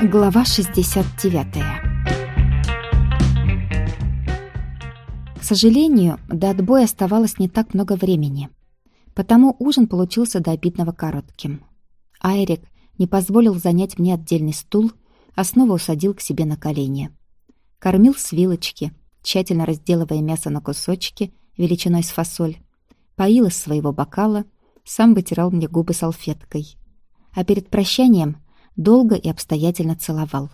Глава 69 К сожалению, до отбоя оставалось не так много времени, потому ужин получился до обидного коротким. Айрик не позволил занять мне отдельный стул, а снова усадил к себе на колени. Кормил с вилочки, тщательно разделывая мясо на кусочки величиной с фасоль, поил из своего бокала, сам вытирал мне губы салфеткой. А перед прощанием долго и обстоятельно целовал.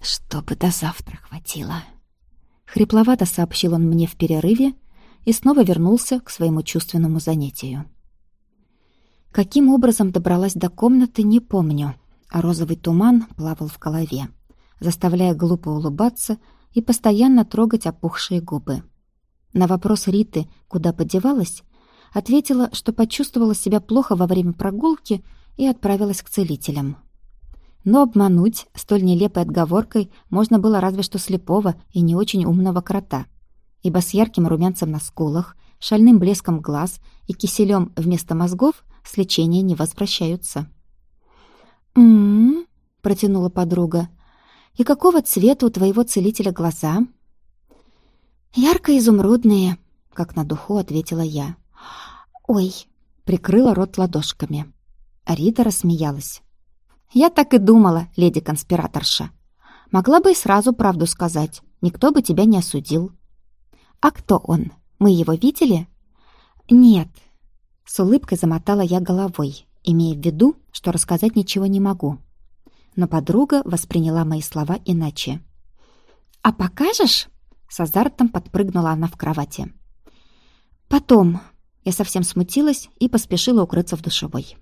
«Чтобы до завтра хватило!» Хрипловато сообщил он мне в перерыве и снова вернулся к своему чувственному занятию. Каким образом добралась до комнаты, не помню, а розовый туман плавал в голове, заставляя глупо улыбаться и постоянно трогать опухшие губы. На вопрос Риты, куда подевалась, ответила, что почувствовала себя плохо во время прогулки и отправилась к целителям. Но обмануть столь нелепой отговоркой можно было разве что слепого и не очень умного крота, ибо с ярким румянцем на скулах, шальным блеском глаз и киселем вместо мозгов с лечения не возвращаются. «М-м-м», протянула подруга. «И какого цвета у твоего целителя глаза?» «Ярко-изумрудные», — как на духу ответила я. «Ой», — прикрыла рот ладошками. Рита рассмеялась. «Я так и думала, леди-конспираторша. Могла бы и сразу правду сказать, никто бы тебя не осудил». «А кто он? Мы его видели?» «Нет». С улыбкой замотала я головой, имея в виду, что рассказать ничего не могу. Но подруга восприняла мои слова иначе. «А покажешь?» С азартом подпрыгнула она в кровати. «Потом». Я совсем смутилась и поспешила укрыться в душевой.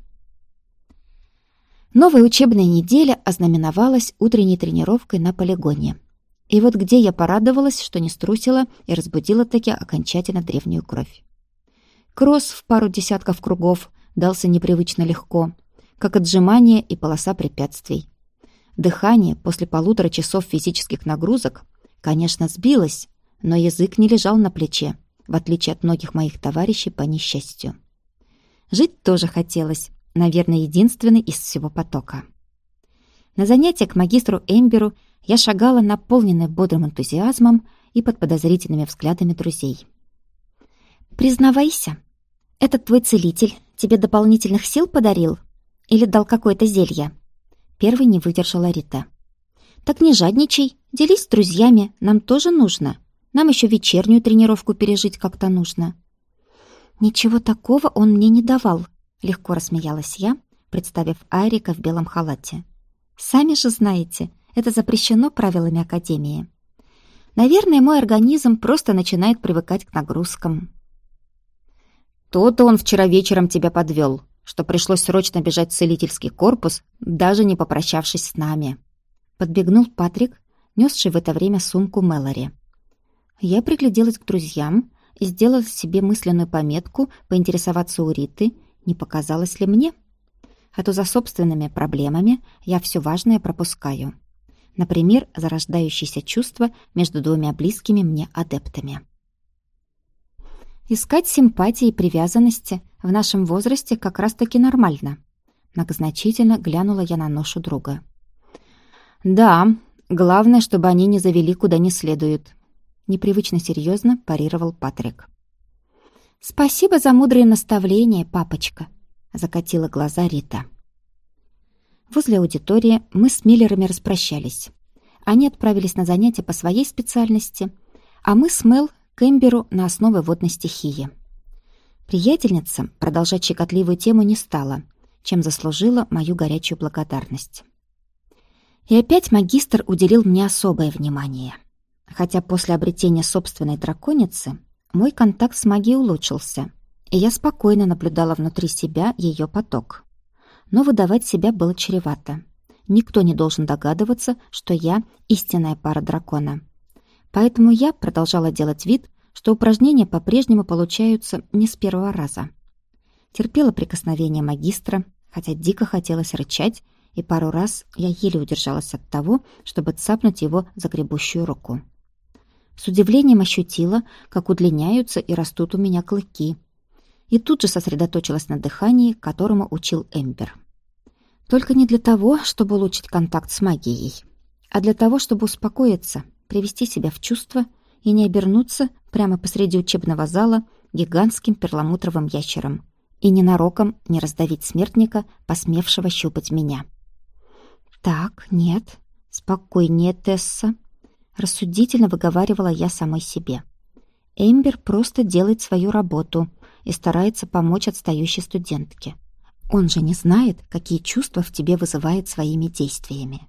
Новая учебная неделя ознаменовалась утренней тренировкой на полигоне. И вот где я порадовалась, что не струсила и разбудила таки окончательно древнюю кровь. Кросс в пару десятков кругов дался непривычно легко, как отжимание и полоса препятствий. Дыхание после полутора часов физических нагрузок, конечно, сбилось, но язык не лежал на плече, в отличие от многих моих товарищей по несчастью. Жить тоже хотелось, наверное, единственный из всего потока. На занятия к магистру Эмберу я шагала, наполненная бодрым энтузиазмом и под подозрительными взглядами друзей. «Признавайся, этот твой целитель тебе дополнительных сил подарил? Или дал какое-то зелье?» Первый не выдержала Рита. «Так не жадничай, делись с друзьями, нам тоже нужно. Нам еще вечернюю тренировку пережить как-то нужно». «Ничего такого он мне не давал», Легко рассмеялась я, представив Айрика в белом халате. «Сами же знаете, это запрещено правилами Академии. Наверное, мой организм просто начинает привыкать к нагрузкам». «То-то он вчера вечером тебя подвел, что пришлось срочно бежать в целительский корпус, даже не попрощавшись с нами». Подбегнул Патрик, несший в это время сумку Мэлори. Я пригляделась к друзьям и сделала себе мысленную пометку поинтересоваться у Риты — не показалось ли мне? А то за собственными проблемами я все важное пропускаю. Например, зарождающиеся чувства между двумя близкими мне адептами. Искать симпатии и привязанности в нашем возрасте как раз-таки нормально. Многозначительно глянула я на ношу друга. «Да, главное, чтобы они не завели куда не следует», непривычно серьезно парировал Патрик. «Спасибо за мудрые наставления, папочка», — закатила глаза Рита. Возле аудитории мы с Миллерами распрощались. Они отправились на занятия по своей специальности, а мы с Мел к Эмберу на основы водной стихии. Приятельница продолжать щекотливую тему не стала, чем заслужила мою горячую благодарность. И опять магистр уделил мне особое внимание. Хотя после обретения собственной драконицы мой контакт с магией улучшился, и я спокойно наблюдала внутри себя ее поток. Но выдавать себя было чревато. Никто не должен догадываться, что я истинная пара дракона. Поэтому я продолжала делать вид, что упражнения по-прежнему получаются не с первого раза. Терпела прикосновение магистра, хотя дико хотелось рычать, и пару раз я еле удержалась от того, чтобы цапнуть его за гребущую руку. С удивлением ощутила, как удлиняются и растут у меня клыки. И тут же сосредоточилась на дыхании, которому учил Эмбер. Только не для того, чтобы улучшить контакт с магией, а для того, чтобы успокоиться, привести себя в чувство и не обернуться прямо посреди учебного зала гигантским перламутровым ящером и ненароком не раздавить смертника, посмевшего щупать меня. «Так, нет, спокойнее, Тесса», — рассудительно выговаривала я самой себе. Эмбер просто делает свою работу и старается помочь отстающей студентке. Он же не знает, какие чувства в тебе вызывает своими действиями.